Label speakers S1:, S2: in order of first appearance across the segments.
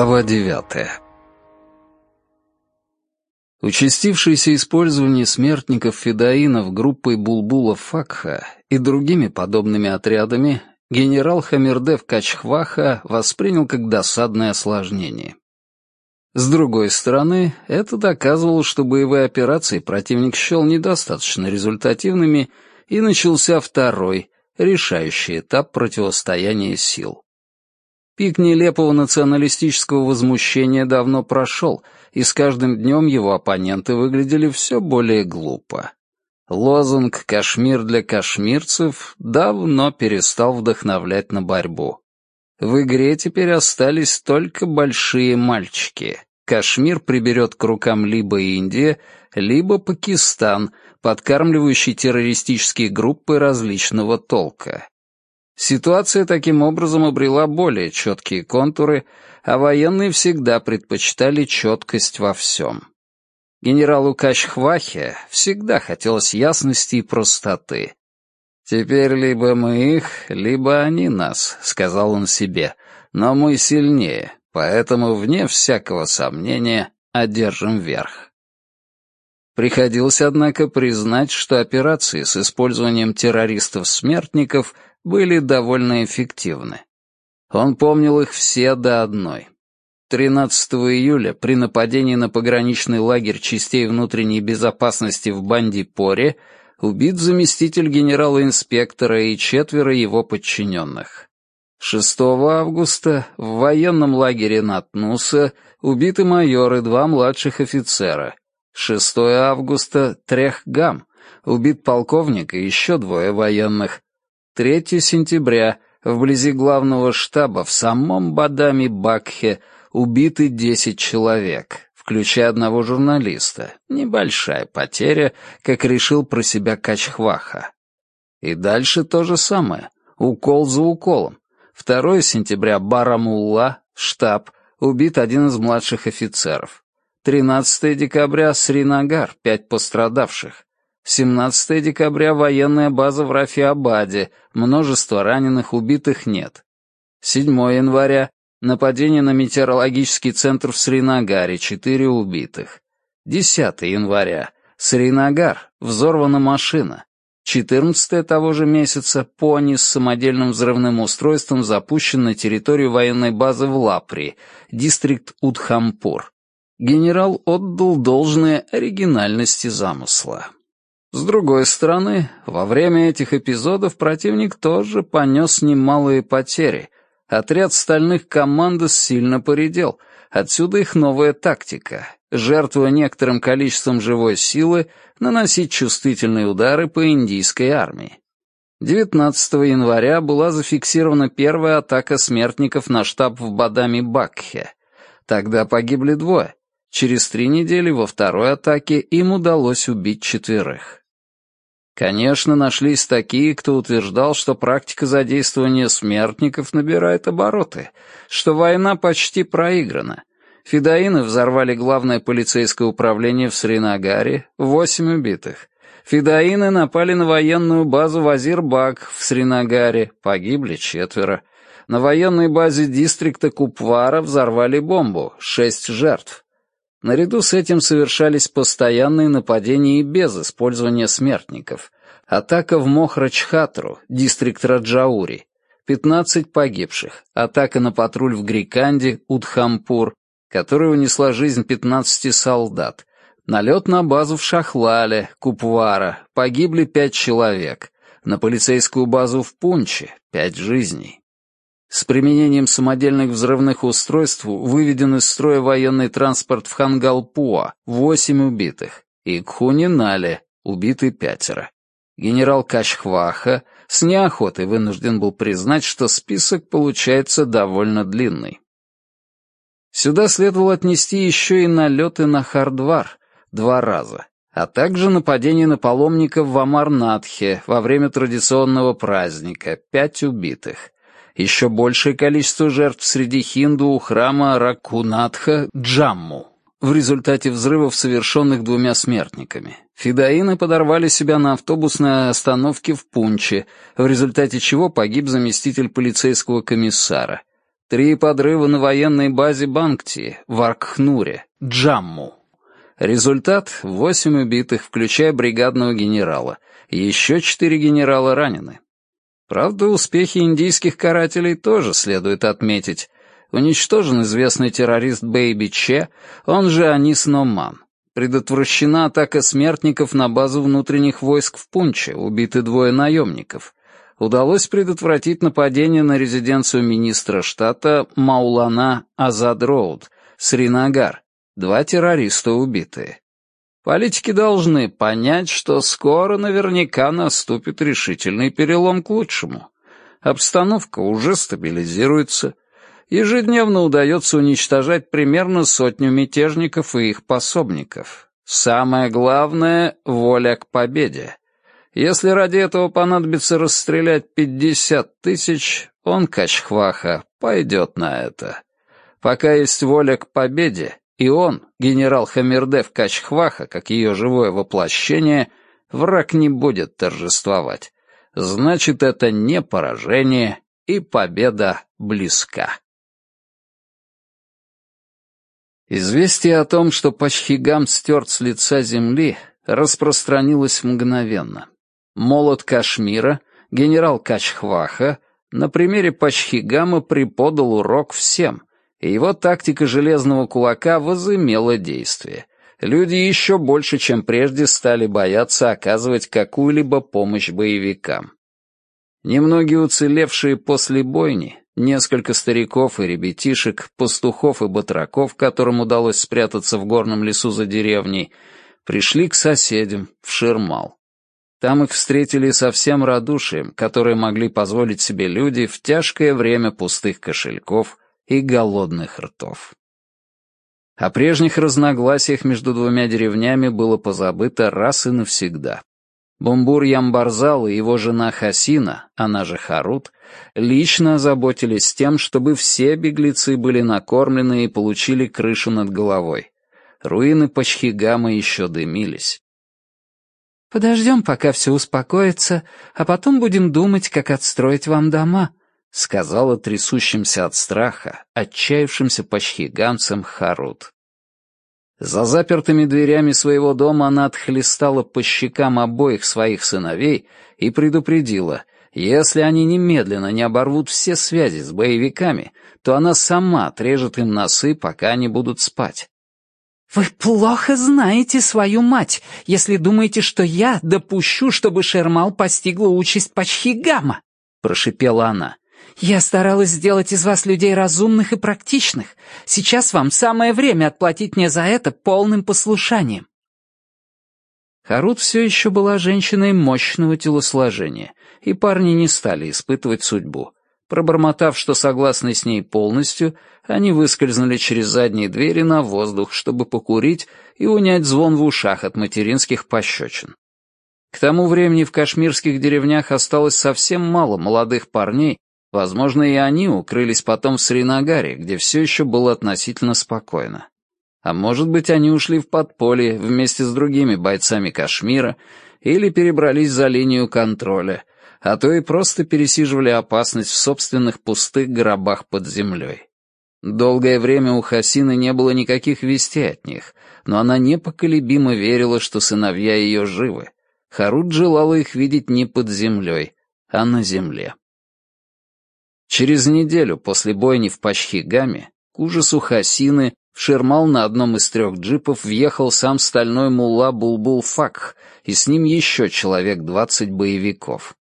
S1: Глава девятая Участившееся использование смертников федоинов группой Булбула Факха и другими подобными отрядами генерал Хамердев Качхваха воспринял как досадное осложнение. С другой стороны, это доказывало, что боевые операции противник счел недостаточно результативными, и начался второй, решающий этап противостояния сил. Пик нелепого националистического возмущения давно прошел, и с каждым днем его оппоненты выглядели все более глупо. Лозунг «Кашмир для кашмирцев» давно перестал вдохновлять на борьбу. В игре теперь остались только большие мальчики. Кашмир приберет к рукам либо Индия, либо Пакистан, подкармливающий террористические группы различного толка. Ситуация таким образом обрела более четкие контуры, а военные всегда предпочитали четкость во всем. Генералу Качхвахе всегда хотелось ясности и простоты. «Теперь либо мы их, либо они нас», — сказал он себе, — «но мы сильнее, поэтому, вне всякого сомнения, одержим верх». Приходилось, однако, признать, что операции с использованием террористов-смертников — были довольно эффективны. Он помнил их все до одной. 13 июля при нападении на пограничный лагерь частей внутренней безопасности в Бандипоре убит заместитель генерала-инспектора и четверо его подчиненных. 6 августа в военном лагере Натнуса убиты майор и два младших офицера. 6 августа Трехгам, убит полковник и еще двое военных. 3 сентября вблизи главного штаба в самом Бадами-Бакхе убиты 10 человек, включая одного журналиста. Небольшая потеря, как решил про себя Качхваха. И дальше то же самое. Укол за уколом. 2 сентября Барамулла, штаб, убит один из младших офицеров. 13 декабря Сринагар, пять пострадавших. 17 декабря военная база в Рафиабаде, множество раненых, убитых нет. 7 января нападение на метеорологический центр в Сринагаре, 4 убитых. 10 января Сринагар, взорвана машина. 14 того же месяца пони с самодельным взрывным устройством запущен на территорию военной базы в Лапри, дистрикт Удхампур. Генерал отдал должное оригинальности замысла. С другой стороны, во время этих эпизодов противник тоже понес немалые потери. Отряд стальных командос сильно поредел, отсюда их новая тактика — жертвуя некоторым количеством живой силы, наносить чувствительные удары по индийской армии. 19 января была зафиксирована первая атака смертников на штаб в Бадами-Бакхе. Тогда погибли двое. Через три недели во второй атаке им удалось убить четверых. Конечно, нашлись такие, кто утверждал, что практика задействования смертников набирает обороты, что война почти проиграна. Фидаины взорвали главное полицейское управление в Сринагаре, восемь убитых. Фидаины напали на военную базу Вазирбак в Сринагаре, погибли четверо. На военной базе дистрикта Купвара взорвали бомбу, шесть жертв. Наряду с этим совершались постоянные нападения и без использования смертников. Атака в Мохрачхатру, дистрикт Раджаури. 15 погибших. Атака на патруль в Гриканде, Удхампур, которая унесла жизнь 15 солдат. Налет на базу в Шахлале, Купвара. Погибли 5 человек. На полицейскую базу в Пунче — 5 жизней. С применением самодельных взрывных устройств выведен из строя военный транспорт в Хангалпуа, восемь убитых, и Кхунинале, убиты пятеро. Генерал Качхваха с неохотой вынужден был признать, что список получается довольно длинный. Сюда следовало отнести еще и налеты на Хардвар два раза, а также нападение на паломников в Амарнатхе во время традиционного праздника, пять убитых — еще большее количество жертв среди хинду у храма Ракунатха Джамму в результате взрывов, совершенных двумя смертниками. Фидаины подорвали себя на автобусной остановке в Пунче, в результате чего погиб заместитель полицейского комиссара. Три подрыва на военной базе Бангти в Аркхнуре, Джамму. Результат — восемь убитых, включая бригадного генерала. Еще четыре генерала ранены. Правда, успехи индийских карателей тоже следует отметить. Уничтожен известный террорист Бэйби Че, он же Анис Номан. Предотвращена атака смертников на базу внутренних войск в Пунче, убиты двое наемников. Удалось предотвратить нападение на резиденцию министра штата Маулана Азад Роуд, Сринагар. Два террориста убитые. Политики должны понять, что скоро наверняка наступит решительный перелом к лучшему. Обстановка уже стабилизируется. Ежедневно удается уничтожать примерно сотню мятежников и их пособников. Самое главное — воля к победе. Если ради этого понадобится расстрелять пятьдесят тысяч, он, Качхваха, пойдет на это. Пока есть воля к победе, и он, генерал Хамирдев Качхваха, как ее живое воплощение, враг не будет торжествовать. Значит, это не поражение, и победа близка. Известие о том, что Пачхигам стерт с лица земли, распространилось мгновенно. Молот Кашмира, генерал Качхваха, на примере Пачхигама преподал урок всем, и его тактика железного кулака возымела действие. Люди еще больше, чем прежде, стали бояться оказывать какую-либо помощь боевикам. Немногие уцелевшие после бойни, Несколько стариков и ребятишек, пастухов и батраков, которым удалось спрятаться в горном лесу за деревней, пришли к соседям, в Ширмал. Там их встретили со всем радушием, которое могли позволить себе люди в тяжкое время пустых кошельков и голодных ртов. О прежних разногласиях между двумя деревнями было позабыто раз и навсегда. Бумбур Ямбарзал и его жена Хасина, она же Харут, лично озаботились тем, чтобы все беглецы были накормлены и получили крышу над головой. Руины Пачхигама еще дымились.
S2: «Подождем, пока все успокоится, а потом будем думать, как отстроить вам дома», — сказала трясущимся от страха, отчаявшимся пачхигамцем Харут. За запертыми дверями своего дома она отхлестала по щекам обоих своих сыновей и предупредила, если они немедленно не оборвут все связи с боевиками, то она сама отрежет им носы, пока они будут спать. «Вы плохо знаете свою мать, если думаете, что я допущу, чтобы Шермал постигла участь Пачхигама», — прошипела она. «Я старалась сделать из вас людей разумных и практичных. Сейчас вам самое время отплатить мне за это полным послушанием».
S1: Харут все еще была женщиной мощного телосложения, и парни не стали испытывать судьбу. Пробормотав, что согласны с ней полностью, они выскользнули через задние двери на воздух, чтобы покурить и унять звон в ушах от материнских пощечин. К тому времени в кашмирских деревнях осталось совсем мало молодых парней, Возможно, и они укрылись потом в Сринагаре, где все еще было относительно спокойно. А может быть, они ушли в подполье вместе с другими бойцами Кашмира или перебрались за линию контроля, а то и просто пересиживали опасность в собственных пустых гробах под землей. Долгое время у Хасины не было никаких вестей от них, но она непоколебимо верила, что сыновья ее живы. Харут желала их видеть не под землей, а на земле. Через неделю после бойни в Пачхигаме, к ужасу Хасины, в Шермал на одном из трех джипов въехал сам стальной мулла Булбул Факх, и с ним еще человек двадцать боевиков.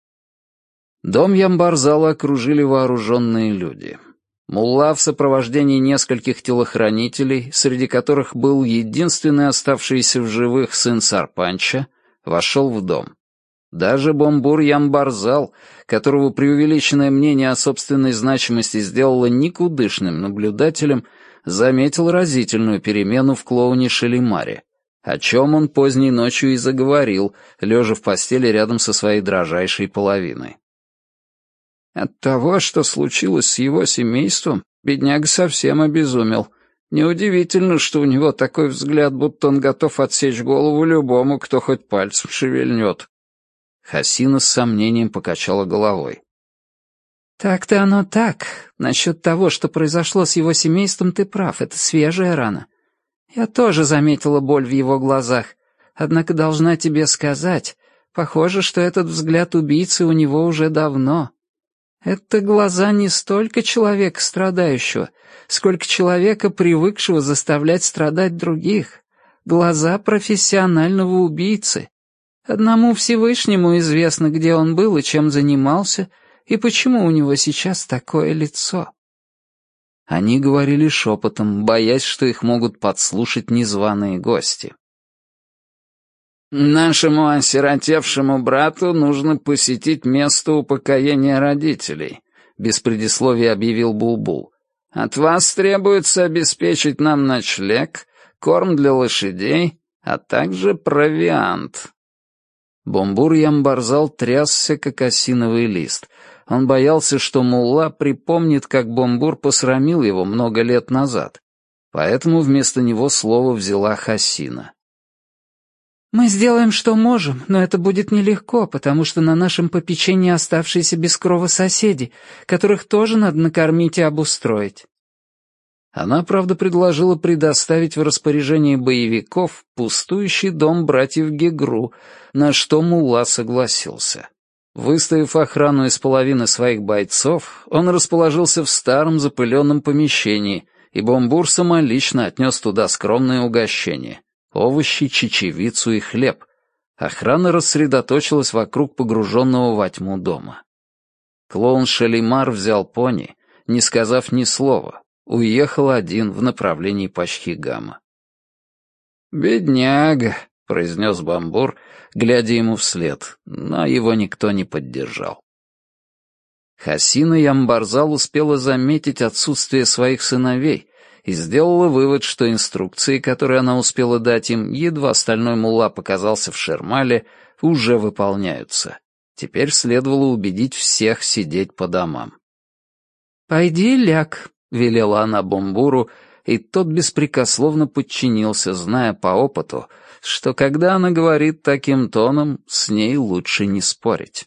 S1: Дом Ямбарзала окружили вооруженные люди. Мулла в сопровождении нескольких телохранителей, среди которых был единственный оставшийся в живых сын Сарпанча, вошел в дом. Даже бомбур Ямбарзал, которого преувеличенное мнение о собственной значимости сделало никудышным наблюдателем, заметил разительную перемену в клоуне Шелимаре, о чем он поздней ночью и заговорил, лежа в постели рядом со своей дрожайшей половиной. От того, что случилось с его семейством, бедняга совсем обезумел. Неудивительно, что у него такой взгляд, будто он готов отсечь голову любому, кто хоть пальцем шевельнет. Хасина с сомнением покачала головой.
S2: «Так-то оно так. Насчет того, что произошло с его семейством, ты прав, это свежая рана. Я тоже заметила боль в его глазах, однако должна тебе сказать, похоже, что этот взгляд убийцы у него уже давно. Это глаза не столько человека страдающего, сколько человека, привыкшего заставлять страдать других. Глаза профессионального убийцы. Одному Всевышнему известно, где он был и чем занимался, и почему у него сейчас такое лицо. Они говорили шепотом, боясь, что их могут подслушать незваные гости.
S1: «Нашему осиротевшему брату нужно посетить место упокоения родителей», — без предисловия объявил Булбул. «От вас требуется обеспечить нам ночлег, корм для лошадей, а также провиант».
S2: Бомбур Ямбарзал трясся, как осиновый лист. Он боялся, что Мулла припомнит, как Бомбур посрамил его много лет назад. Поэтому вместо него слово взяла Хасина. «Мы сделаем, что можем, но это будет нелегко, потому что на нашем попечении оставшиеся без крова соседи, которых тоже надо накормить и обустроить». Она, правда, предложила предоставить в распоряжение боевиков пустующий дом братьев Гегру, на что Мулла согласился. Выставив охрану из половины своих бойцов, он расположился в старом запыленном помещении, и Бомбур самолично отнес туда скромное угощение — овощи, чечевицу и хлеб. Охрана рассредоточилась вокруг погруженного во тьму дома. Клоун Шалимар взял пони, не сказав ни слова, уехал один в направлении Пачхигама.
S1: «Бедняга», — произнес Бамбур, глядя ему вслед, но его никто не поддержал.
S2: Хасина Ямбарзал успела заметить отсутствие своих сыновей и сделала вывод, что инструкции, которые она успела дать им, едва остальной мулла показался в Шермале, уже выполняются. Теперь следовало убедить всех сидеть по домам. «Пойди ляг», — велела она Бомбуру, и тот беспрекословно подчинился, зная по опыту, что когда она говорит таким тоном, с ней лучше не спорить.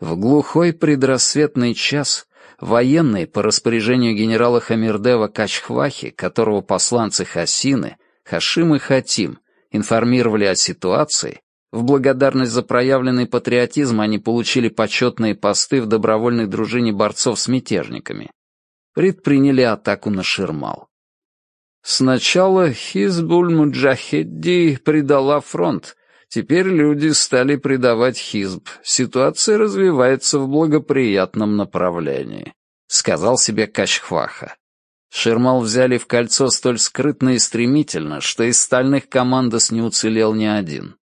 S2: В глухой предрассветный час военные по распоряжению генерала Хамирдева Качхвахи, которого посланцы Хасины, Хашим и Хатим, информировали о ситуации, в благодарность за проявленный патриотизм они получили почетные посты в добровольной дружине борцов с мятежниками, предприняли атаку на Ширмал. Сначала Хизбуль-Муджахедди предала фронт, теперь люди стали предавать Хизб. Ситуация развивается в благоприятном направлении, — сказал себе Качхваха. Ширмал взяли в кольцо столь скрытно и стремительно, что из стальных командос не уцелел ни один.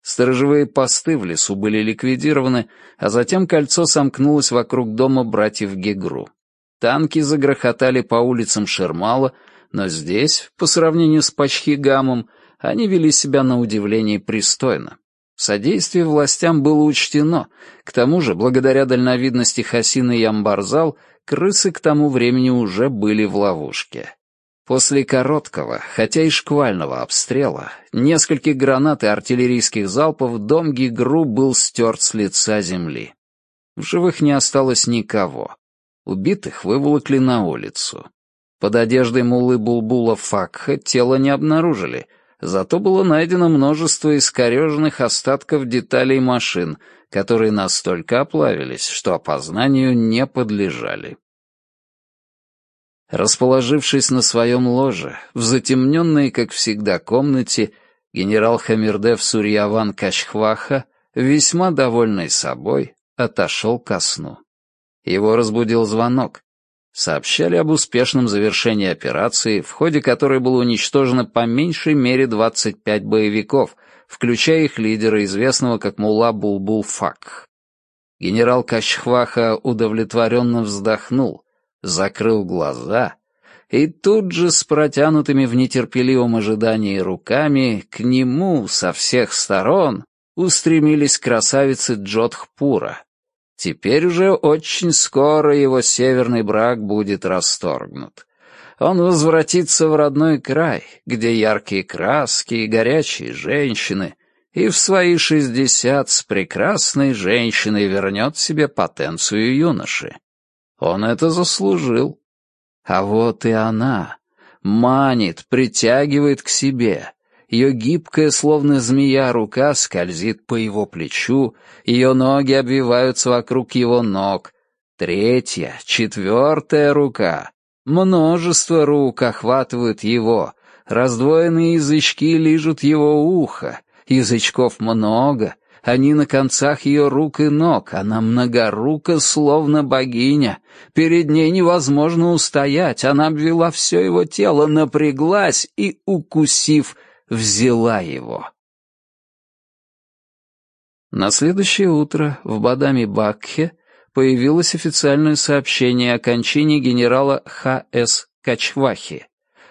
S2: Сторожевые посты в лесу были ликвидированы, а затем кольцо сомкнулось вокруг дома братьев Гегру. Танки загрохотали по улицам Шермала, но здесь, по сравнению с Пачхигамом, они вели себя на удивление пристойно. Содействие властям было учтено, к тому же, благодаря дальновидности Хасина Ямбарзал, крысы к тому времени уже были в ловушке. После короткого, хотя и шквального обстрела, нескольких гранат и артиллерийских залпов дом Гигру был стерт с лица земли. В живых не осталось никого. Убитых выволокли на улицу. Под одеждой муллы Булбула Факха тело не обнаружили, зато было найдено множество искореженных остатков деталей машин, которые настолько оплавились, что опознанию не подлежали. Расположившись на своем ложе, в затемненной, как всегда, комнате, генерал Хамирдев Сурьяван Качхваха, весьма довольный собой, отошел ко сну. Его разбудил звонок. Сообщали об успешном завершении операции, в ходе которой было уничтожено по меньшей мере 25 боевиков, включая их лидера, известного как Мулла Булбул. Генерал Качхваха удовлетворенно вздохнул, закрыл глаза и тут же с протянутыми в нетерпеливом ожидании руками к нему со всех сторон устремились красавицы Джодхпура, Теперь уже очень скоро его северный брак будет расторгнут. Он возвратится в родной край, где яркие краски и горячие женщины,
S1: и в свои шестьдесят с прекрасной женщиной вернет себе потенцию юноши. Он это заслужил. А вот и она. Манит, притягивает к себе. Ее гибкая, словно змея, рука скользит по его плечу, ее ноги обвиваются вокруг его ног. Третья, четвертая рука. Множество рук охватывают его. Раздвоенные язычки лижут его ухо. Язычков много, они на концах ее рук и ног, она многорука, словно богиня. Перед ней невозможно устоять, она обвела все его тело, напряглась и, укусив, взяла его. На следующее утро в Бадами-Бакхе появилось официальное сообщение о кончине генерала Х.С. Качвахи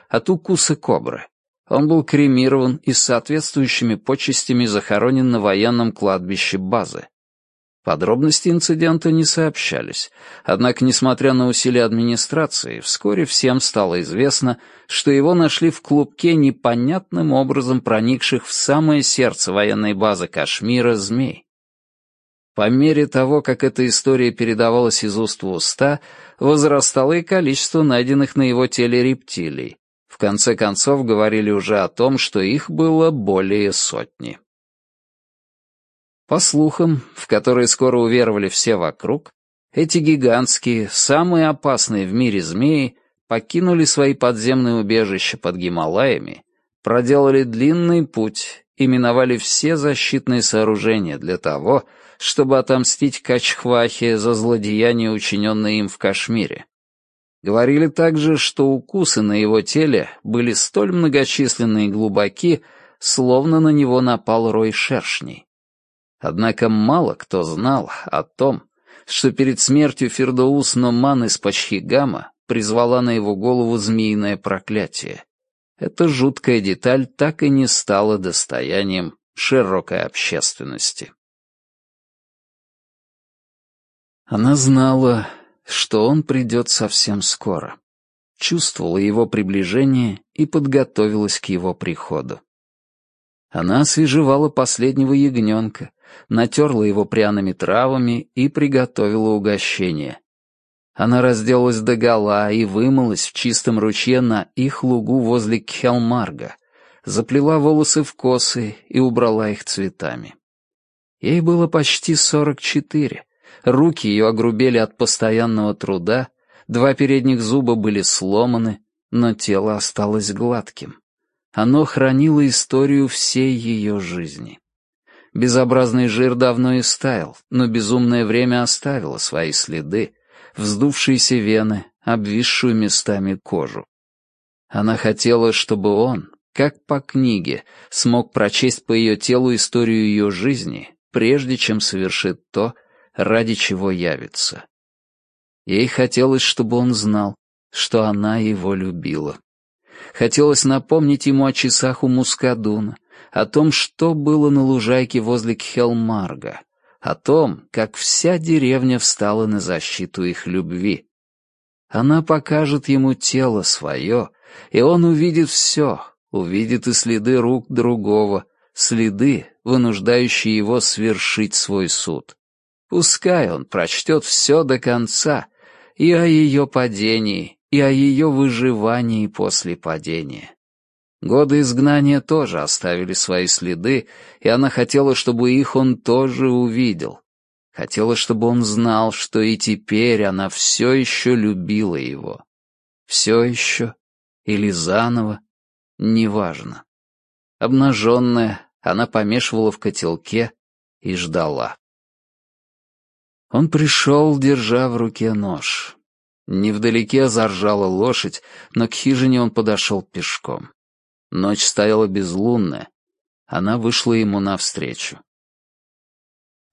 S1: от укуса кобры. Он был кремирован и с соответствующими почестями захоронен на военном кладбище базы. Подробности инцидента не сообщались, однако, несмотря на усилия администрации, вскоре всем стало известно, что его нашли в клубке непонятным образом проникших в самое сердце военной базы Кашмира змей. По мере того, как эта история передавалась из уст в уста, возрастало и количество найденных на его теле рептилий, в конце концов говорили уже о том, что их было более сотни. По слухам, в которые скоро уверовали все вокруг, эти гигантские, самые опасные в мире змеи покинули свои подземные убежища под Гималаями, проделали длинный путь и миновали все защитные сооружения для того, чтобы отомстить Качхвахе за злодеяние, учиненное им в Кашмире. Говорили также, что укусы на его теле были столь многочисленны и глубоки, словно на него напал рой шершней. Однако мало кто знал о том, что перед смертью Фердоус Номан из Пачхигама призвала на его голову змеиное проклятие. Эта жуткая деталь так и не стала достоянием широкой общественности. Она знала, что он придет совсем скоро. Чувствовала его приближение и подготовилась к его приходу. Она освежевала последнего ягненка, натерла его пряными травами и приготовила угощение. Она разделалась догола и вымылась в чистом ручье на их лугу возле Кхелмарга, заплела волосы в косы и убрала их цветами. Ей было почти сорок четыре, Руки ее огрубели от постоянного труда, два передних зуба были сломаны, но тело осталось гладким. Оно хранило историю всей ее жизни. Безобразный жир давно истаял, но безумное время оставило свои следы, вздувшиеся вены, обвисшую местами кожу. Она хотела, чтобы он, как по книге, смог прочесть по ее телу историю ее жизни, прежде чем совершит то, ради чего явится. Ей хотелось, чтобы он знал, что она его любила. Хотелось напомнить ему о часах у Мускадуна, о том, что было на лужайке возле Кхелмарга, о том, как вся деревня встала на защиту их любви. Она покажет ему тело свое, и он увидит все, увидит и следы рук другого, следы, вынуждающие его свершить свой суд. Пускай он прочтет все до конца, и о ее падении, и о ее выживании после падения. Годы изгнания тоже оставили свои следы, и она хотела, чтобы их он тоже увидел. Хотела, чтобы он знал, что и теперь она все еще любила его. Все еще или заново, неважно. Обнаженная, она помешивала в котелке и ждала. Он пришел, держа в руке нож. Невдалеке заржала лошадь, но к хижине он подошел пешком. Ночь стояла безлунная. Она вышла ему навстречу.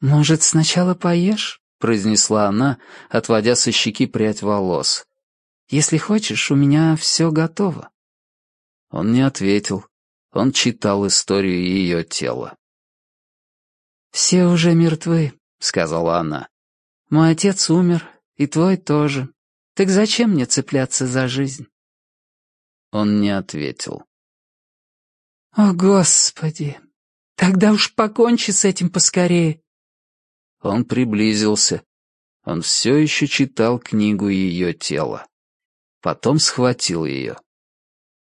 S2: «Может, сначала поешь?» — произнесла она, отводя со щеки прядь волос. «Если хочешь, у меня все готово».
S1: Он не ответил. Он читал историю ее тела.
S2: «Все уже мертвы», — сказала она. Мой отец умер, и твой тоже. Так зачем мне цепляться за жизнь?»
S1: Он не ответил.
S2: «О, Господи! Тогда уж покончи с этим поскорее».
S1: Он приблизился. Он все еще читал книгу ее тела. Потом схватил ее.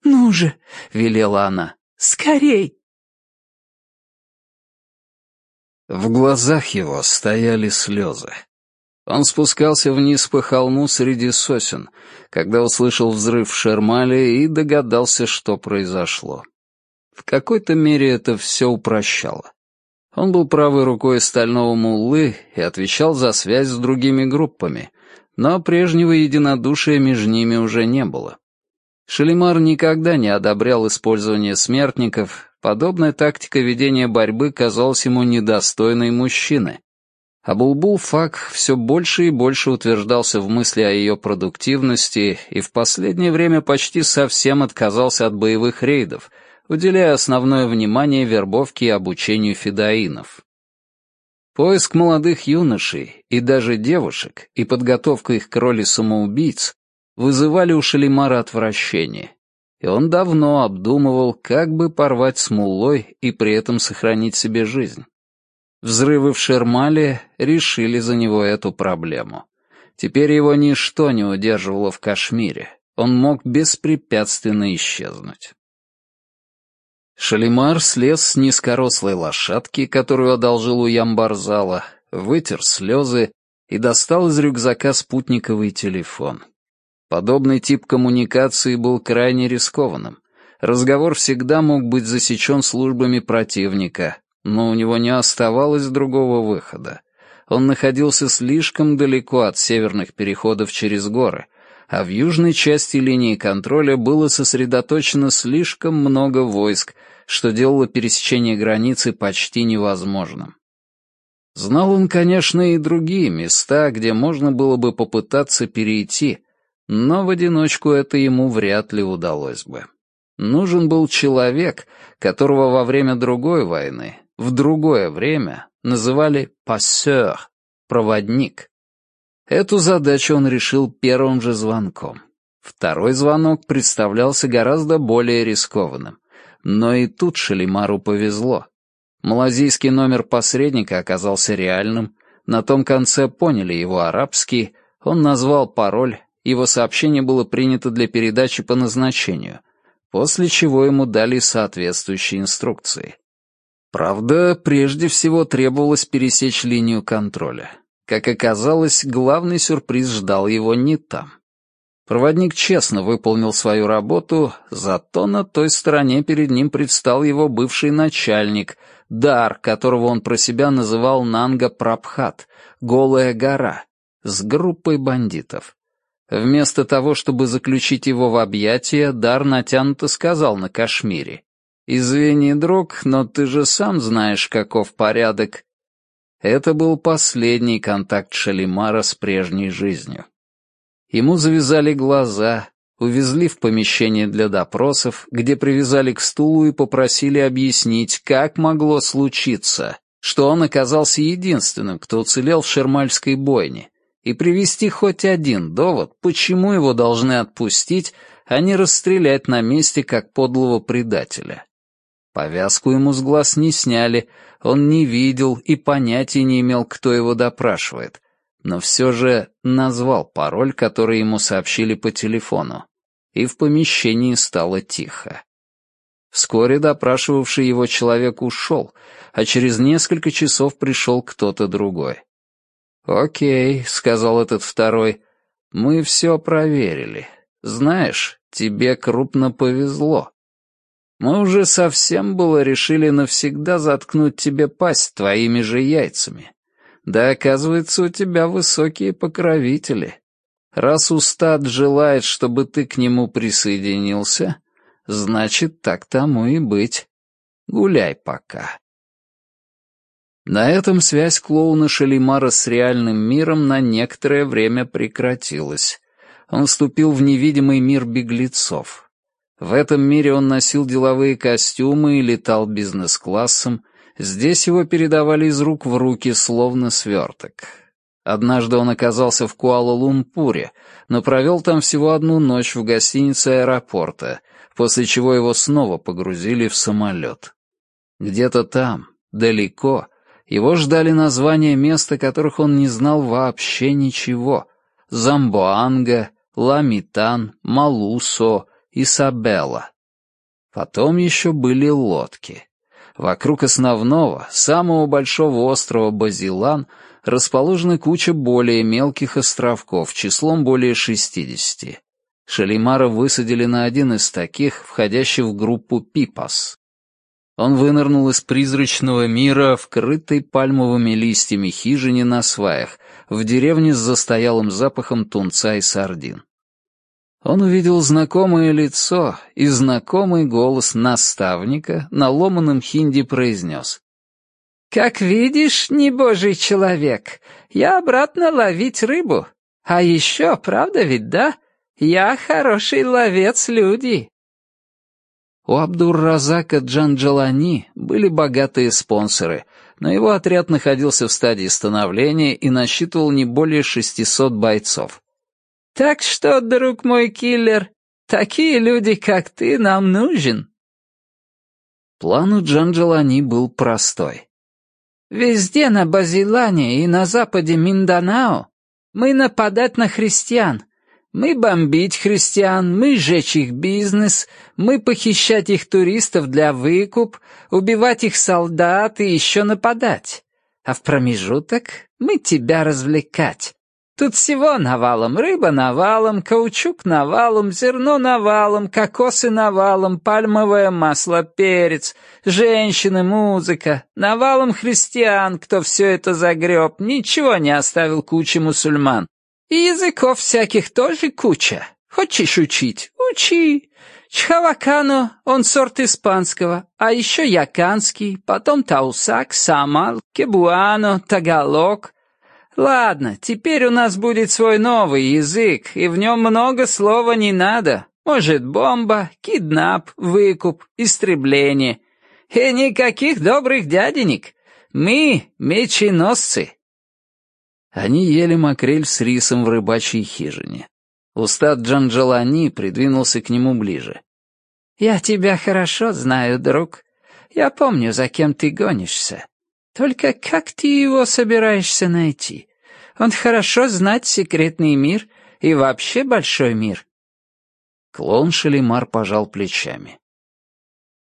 S2: «Ну же!» — велела она. «Скорей!»
S1: В глазах его стояли слезы. Он спускался вниз по холму среди сосен, когда услышал взрыв в Шермале и догадался, что произошло. В какой-то мере это все упрощало. Он был правой рукой стального муллы и отвечал за связь с другими группами, но прежнего единодушия между ними уже не было. Шалимар никогда не одобрял использование смертников, подобная тактика ведения борьбы казалась ему недостойной мужчины, а Булбул-Фак все больше и больше утверждался в мысли о ее продуктивности и в последнее время почти совсем отказался от боевых рейдов, уделяя основное внимание вербовке и обучению федоинов. Поиск молодых юношей и даже девушек и подготовка их к роли самоубийц вызывали у Шалимара отвращение, и он давно обдумывал, как бы порвать с Муллой и при этом сохранить себе жизнь. Взрывы в Шермале решили за него эту проблему. Теперь его ничто не удерживало в Кашмире. Он мог беспрепятственно исчезнуть. Шалимар слез с низкорослой лошадки, которую одолжил у Ямбарзала, вытер слезы и достал из рюкзака спутниковый телефон. Подобный тип коммуникации был крайне рискованным. Разговор всегда мог быть засечен службами противника, но у него не оставалось другого выхода. Он находился слишком далеко от северных переходов через горы, а в южной части линии контроля было сосредоточено слишком много войск, что делало пересечение границы почти невозможным. Знал он, конечно, и другие места, где можно было бы попытаться перейти, но в одиночку это ему вряд ли удалось бы. Нужен был человек, которого во время другой войны в другое время называли «пассер» — «проводник». Эту задачу он решил первым же звонком. Второй звонок представлялся гораздо более рискованным. Но и тут Шалимару повезло. Малазийский номер посредника оказался реальным, на том конце поняли его арабский, он назвал пароль, его сообщение было принято для передачи по назначению, после чего ему дали соответствующие инструкции. Правда, прежде всего требовалось пересечь линию контроля. Как оказалось, главный сюрприз ждал его не там. Проводник честно выполнил свою работу, зато на той стороне перед ним предстал его бывший начальник, Дар, которого он про себя называл Нанга Прабхат, «Голая гора», с группой бандитов. Вместо того, чтобы заключить его в объятия, Дар натянуто сказал на Кашмире. «Извини, друг, но ты же сам знаешь, каков порядок». Это был последний контакт Шалимара с прежней жизнью. Ему завязали глаза, увезли в помещение для допросов, где привязали к стулу и попросили объяснить, как могло случиться, что он оказался единственным, кто уцелел в Шермальской бойне, и привести хоть один довод, почему его должны отпустить, а не расстрелять на месте как подлого предателя. Повязку ему с глаз не сняли, он не видел и понятия не имел, кто его допрашивает, но все же назвал пароль, который ему сообщили по телефону, и в помещении стало тихо. Вскоре допрашивавший его человек ушел, а через несколько часов пришел кто-то другой. «Окей», — сказал этот второй, — «мы все проверили. Знаешь, тебе крупно повезло. Мы уже совсем было решили навсегда заткнуть тебе пасть твоими же яйцами. Да, оказывается, у тебя высокие покровители. Раз Устад желает, чтобы ты к нему присоединился, значит, так тому и быть. Гуляй пока. На этом связь клоуна Шалимара с реальным миром на некоторое время прекратилась. Он вступил в невидимый мир беглецов. В этом мире он носил деловые костюмы и летал бизнес-классом, здесь его передавали из рук в руки, словно сверток. Однажды он оказался в Куала-Лумпуре, но провел там всего одну ночь в гостинице аэропорта, после чего его снова погрузили в самолет. Где-то там, далеко, его ждали названия мест, о которых он не знал вообще ничего. Замбоанга, Ламитан, Малусо, Исабелла. Потом еще были лодки. Вокруг основного, самого большого острова Базилан расположена куча более мелких островков, числом более 60. Шалимара высадили на один из таких, входящий в группу Пипас. Он вынырнул из призрачного мира, вкрытой пальмовыми листьями хижине на сваях, в деревне с застоялым запахом тунца и сардин. Он увидел знакомое лицо, и знакомый голос наставника на ломаном хинди произнес. «Как видишь, небожий человек, я обратно ловить рыбу. А еще, правда ведь, да? Я хороший ловец людей». У Абдур-Разака Джанджалани были богатые спонсоры, но его отряд находился в стадии становления и насчитывал не более 600 бойцов. «Так что, друг мой киллер, такие люди, как ты, нам нужен». План у Джанджалани был простой. «Везде на Базилане и на западе Минданао мы нападать на христиан, мы бомбить христиан, мы жечь их бизнес, мы похищать их туристов для выкуп, убивать их солдат и еще нападать. А в промежуток мы тебя развлекать. Тут всего навалом, рыба навалом, каучук навалом, зерно навалом, кокосы навалом, пальмовое масло, перец, женщины, музыка, навалом христиан, кто все это загреб, ничего не оставил куче мусульман. И языков всяких тоже куча. Хочешь учить? Учи. Чхавакано, он сорт испанского, а еще яканский, потом таусак, самал, кебуано, тагалок. Ладно, теперь у нас будет свой новый язык, и в нем много слова не надо. Может, бомба, киднап, выкуп, истребление. И никаких добрых дяденек. Мы — меченосцы. Они ели макрель с рисом в рыбачьей хижине. Устат Джанджалани придвинулся к нему ближе. «Я тебя хорошо знаю, друг. Я помню, за кем ты гонишься. Только как ты его собираешься найти? Он хорошо знать секретный мир и вообще большой мир». Клон Шалимар пожал плечами.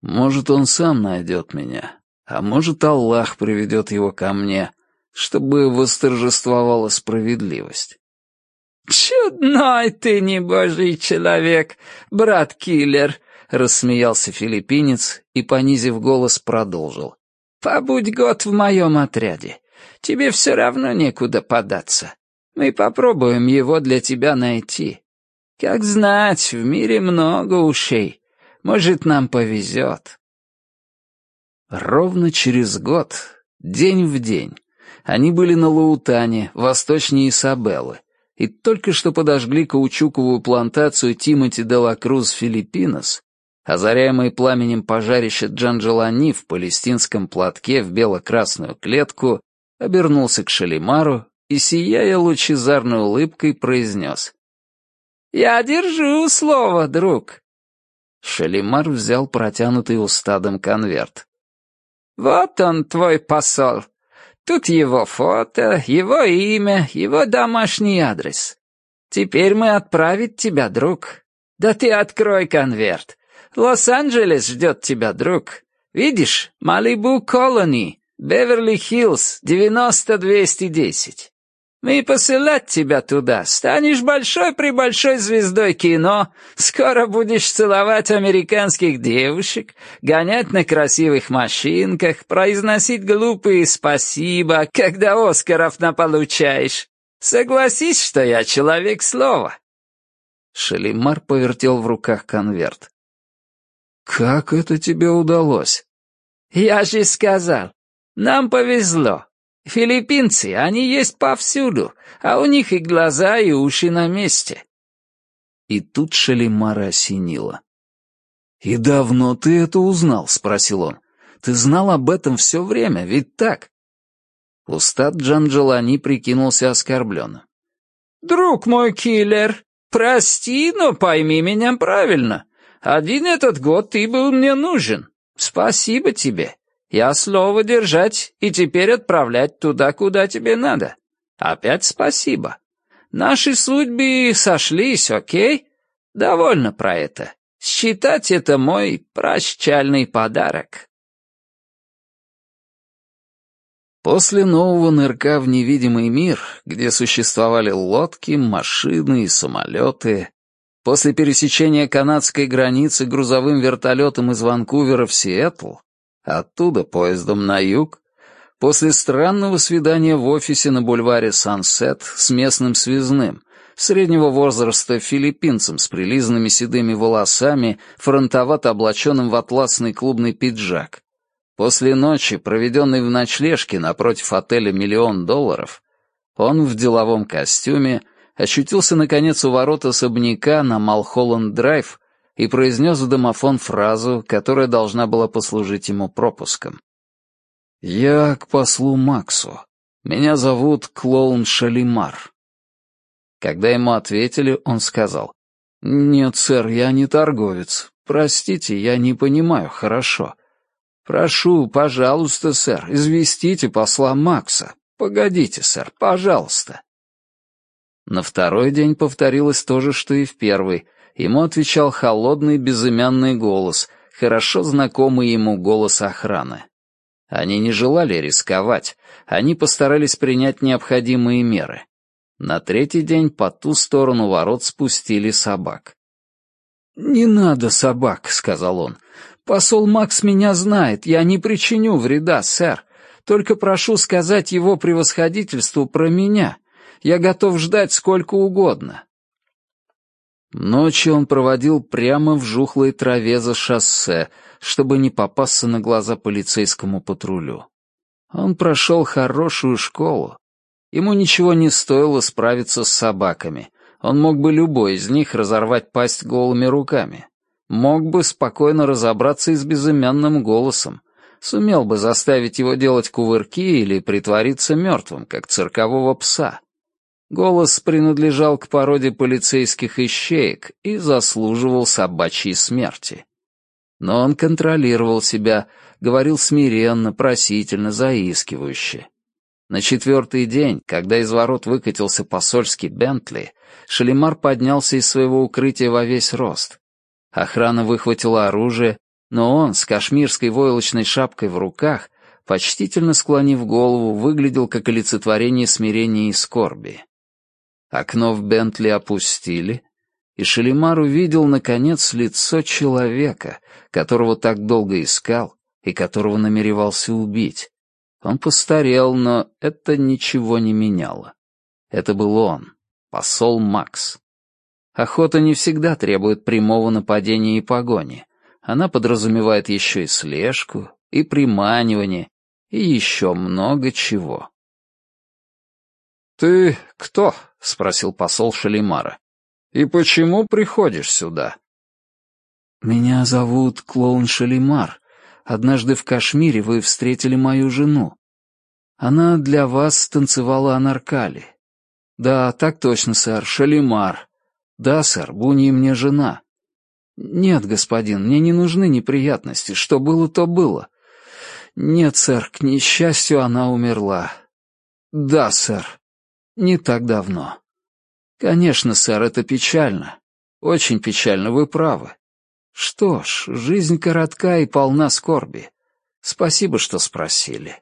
S1: «Может, он сам найдет меня, а может, Аллах приведет его ко мне, чтобы восторжествовала справедливость. «Чудной ты, небожий человек, брат-киллер!» — рассмеялся филиппинец и, понизив голос, продолжил. «Побудь год в моем отряде. Тебе все равно некуда податься. Мы попробуем его для тебя найти. Как знать, в мире много ушей. Может, нам повезет». Ровно через год, день в день, они были на Лаутане, восточнее Исабеллы, и только что подожгли каучуковую плантацию Тимоти де ла Круз Филиппинос, озаряемый пламенем пожарища Джанджелани в палестинском платке в бело-красную клетку, обернулся к Шалимару и, сияя лучезарной улыбкой, произнес. «Я держу слово, друг!» Шалимар взял протянутый устадом конверт. «Вот он, твой посол. Тут его фото, его имя, его домашний адрес. Теперь мы отправить тебя, друг. Да ты открой конверт. Лос-Анджелес ждет тебя, друг. Видишь, Малибу Колони, Беверли-Хиллз, 90-210. Мы посылать тебя туда. Станешь большой-пребольшой звездой кино. Скоро будешь целовать американских девушек, гонять на красивых машинках, произносить глупые «спасибо», когда Оскаров наполучаешь. Согласись, что я человек слова». Шалимар повертел в руках конверт. «Как это тебе удалось?» «Я же сказал, нам повезло. Филиппинцы, они есть повсюду, а у них и глаза, и уши на месте». И тут Шалимара осенило. «И давно ты это узнал?» — спросил он. «Ты знал об этом все время, ведь так?» Устат Джанджелани прикинулся оскорбленным. «Друг мой киллер, прости, но пойми меня правильно. Один этот год ты был мне нужен. Спасибо тебе.
S2: Я слово держать и теперь отправлять туда, куда тебе надо. Опять спасибо. Наши судьбы сошлись, окей? Довольно про это. Считать это мой прощальный подарок.
S1: После нового нырка в невидимый мир, где существовали лодки, машины и самолеты, после пересечения канадской границы грузовым вертолетом из Ванкувера в Сиэтл, оттуда поездом на юг, после странного свидания в офисе на бульваре Сансет с местным связным, среднего возраста филиппинцем с прилизанными седыми волосами, фронтовато облаченным в атласный клубный пиджак, После ночи, проведенной в ночлежке напротив отеля «Миллион долларов», он в деловом костюме ощутился, наконец, у ворот особняка на Малхолланд-драйв и произнес в домофон фразу, которая должна была послужить ему пропуском. «Я к послу Максу. Меня зовут Клоун Шалимар». Когда ему ответили, он сказал, «Нет, сэр, я не торговец. Простите, я не понимаю хорошо. «Прошу, пожалуйста, сэр, известите посла Макса. Погодите, сэр, пожалуйста». На второй день повторилось то же, что и в первый. Ему отвечал холодный безымянный голос, хорошо знакомый ему голос охраны. Они не желали рисковать, они постарались принять необходимые меры. На третий день по ту сторону ворот спустили собак. «Не надо собак», — сказал он. «Посол Макс меня знает, я не причиню вреда, сэр. Только прошу сказать его превосходительству про меня. Я готов ждать сколько угодно». Ночью он проводил прямо в жухлой траве за шоссе, чтобы не попасться на глаза полицейскому патрулю. Он прошел хорошую школу. Ему ничего не стоило справиться с собаками. Он мог бы любой из них разорвать пасть голыми руками мог бы спокойно разобраться и с безымянным голосом, сумел бы заставить его делать кувырки или притвориться мертвым, как циркового пса. Голос принадлежал к породе полицейских ищеек и заслуживал собачьей смерти. Но он контролировал себя, говорил смиренно, просительно, заискивающе. На четвертый день, когда из ворот выкатился посольский Бентли, Шалимар поднялся из своего укрытия во весь рост. Охрана выхватила оружие, но он с кашмирской войлочной шапкой в руках, почтительно склонив голову, выглядел как олицетворение смирения и скорби. Окно в Бентли опустили, и Шалимар увидел, наконец, лицо человека, которого так долго искал и которого намеревался убить. Он постарел, но это ничего не меняло. Это был он, посол Макс. Охота не всегда требует прямого нападения и погони. Она подразумевает еще и слежку, и приманивание, и еще много чего. «Ты кто?» — спросил посол Шалимара. «И почему приходишь сюда?» «Меня зовут Клоун Шалимар. Однажды в Кашмире вы встретили мою жену. Она для вас танцевала анаркали. Да, так точно, сэр, Шалимар. «Да, сэр, Буни мне жена». «Нет, господин, мне не нужны неприятности. Что было, то было». «Нет, сэр, к несчастью, она умерла». «Да, сэр, не так давно». «Конечно, сэр, это печально. Очень печально, вы правы. Что ж, жизнь коротка и полна скорби. Спасибо, что спросили.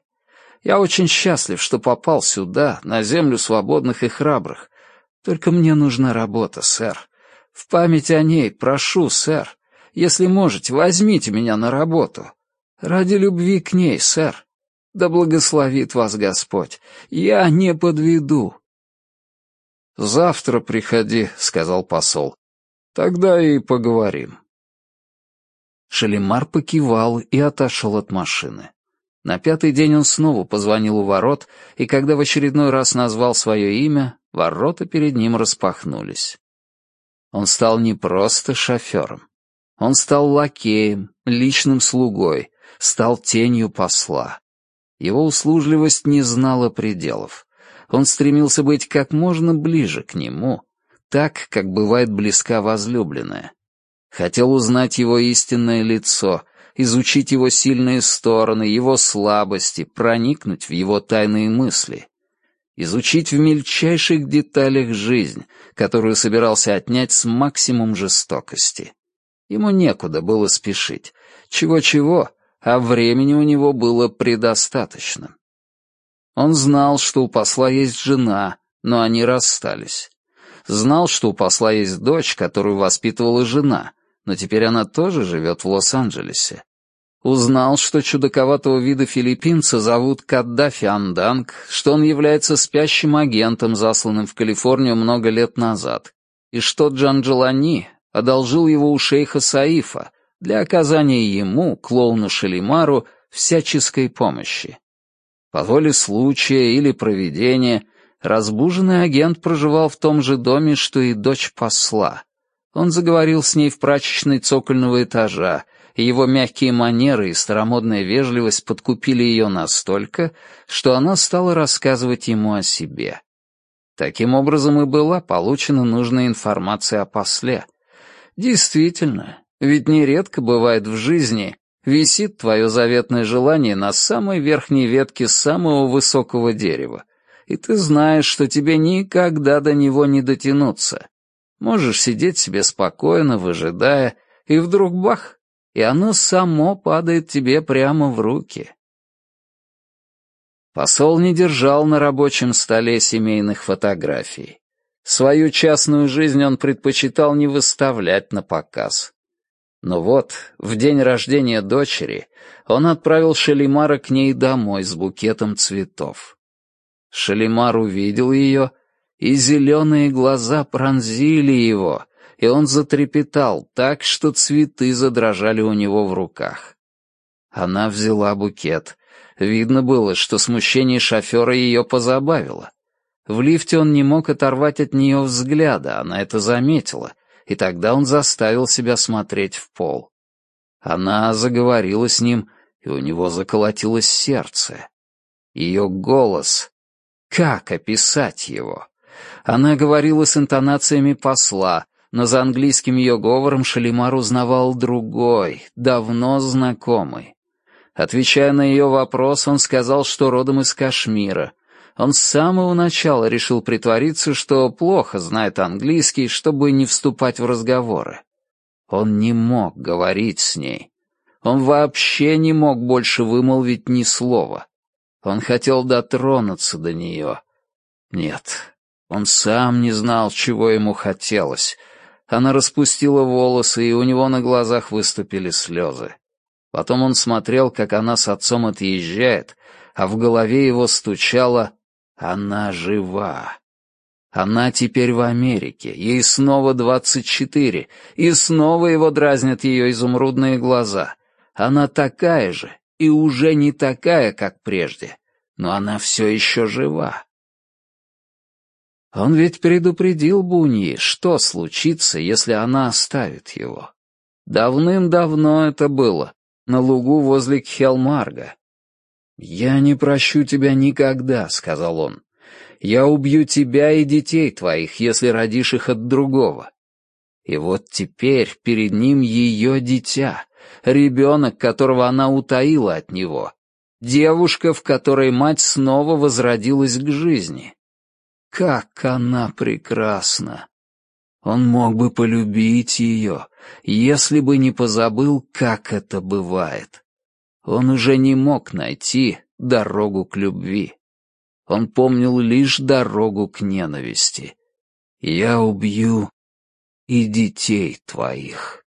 S1: Я очень счастлив, что попал сюда, на землю свободных и храбрых, только мне нужна работа, сэр. В память о ней прошу, сэр. Если можете, возьмите меня на работу. Ради любви к ней, сэр. Да благословит вас Господь. Я не подведу. «Завтра приходи», — сказал посол. «Тогда и поговорим». Шалимар покивал и отошел от машины. На пятый день он снова позвонил у ворот, и когда в очередной раз назвал свое имя, Ворота перед ним распахнулись. Он стал не просто шофером. Он стал лакеем, личным слугой, стал тенью посла. Его услужливость не знала пределов. Он стремился быть как можно ближе к нему, так, как бывает близка возлюбленная. Хотел узнать его истинное лицо, изучить его сильные стороны, его слабости, проникнуть в его тайные мысли. Изучить в мельчайших деталях жизнь, которую собирался отнять с максимум жестокости. Ему некуда было спешить. Чего-чего, а времени у него было предостаточно. Он знал, что у посла есть жена, но они расстались. Знал, что у посла есть дочь, которую воспитывала жена, но теперь она тоже живет в Лос-Анджелесе. Узнал, что чудаковатого вида филиппинца зовут Каддафи Анданг, что он является спящим агентом, засланным в Калифорнию много лет назад, и что Джанджелани одолжил его у шейха Саифа для оказания ему, клоуну Шалимару, всяческой помощи. По воле случая или проведения, разбуженный агент проживал в том же доме, что и дочь посла. Он заговорил с ней в прачечной цокольного этажа, и его мягкие манеры и старомодная вежливость подкупили ее настолько, что она стала рассказывать ему о себе. Таким образом и была получена нужная информация о после. Действительно, ведь нередко бывает в жизни, висит твое заветное желание на самой верхней ветке самого высокого дерева, и ты знаешь, что тебе никогда до него не дотянуться. Можешь сидеть себе спокойно, выжидая, и вдруг бах, и оно само падает тебе прямо в руки. Посол не держал на рабочем столе семейных фотографий. Свою частную жизнь он предпочитал не выставлять на показ. Но вот, в день рождения дочери, он отправил Шалимара к ней домой с букетом цветов. Шалимар увидел ее, и зеленые глаза пронзили его, и он затрепетал так, что цветы задрожали у него в руках. Она взяла букет. Видно было, что смущение шофера ее позабавило. В лифте он не мог оторвать от нее взгляда, она это заметила, и тогда он заставил себя смотреть в пол. Она заговорила с ним, и у него заколотилось сердце. Ее голос... Как описать его? Она говорила с интонациями посла, но за английским ее говором Шалимар узнавал другой, давно знакомый. Отвечая на ее вопрос, он сказал, что родом из Кашмира, он с самого начала решил притвориться, что плохо знает английский, чтобы не вступать в разговоры. Он не мог говорить с ней. Он вообще не мог больше вымолвить ни слова. Он хотел дотронуться до нее. Нет, он сам не знал, чего ему хотелось. Она распустила волосы, и у него на глазах выступили слезы. Потом он смотрел, как она с отцом отъезжает, а в голове его стучало она жива. Она теперь в Америке, ей снова двадцать четыре, и снова его дразнят ее изумрудные глаза. Она такая же, и уже не такая, как прежде, но она все еще жива. Он ведь предупредил Буньи, что случится, если она оставит его. Давным-давно это было, на лугу возле Кхелмарга, «Я не прощу тебя никогда», — сказал он. «Я убью тебя и детей твоих, если родишь их от другого». И вот теперь перед ним ее дитя, ребенок, которого она утаила от него, девушка, в которой мать снова возродилась к жизни. Как она прекрасна! Он мог бы полюбить ее, если бы не позабыл, как это бывает. Он уже не мог найти дорогу к любви. Он помнил лишь дорогу к ненависти. «Я убью и детей твоих».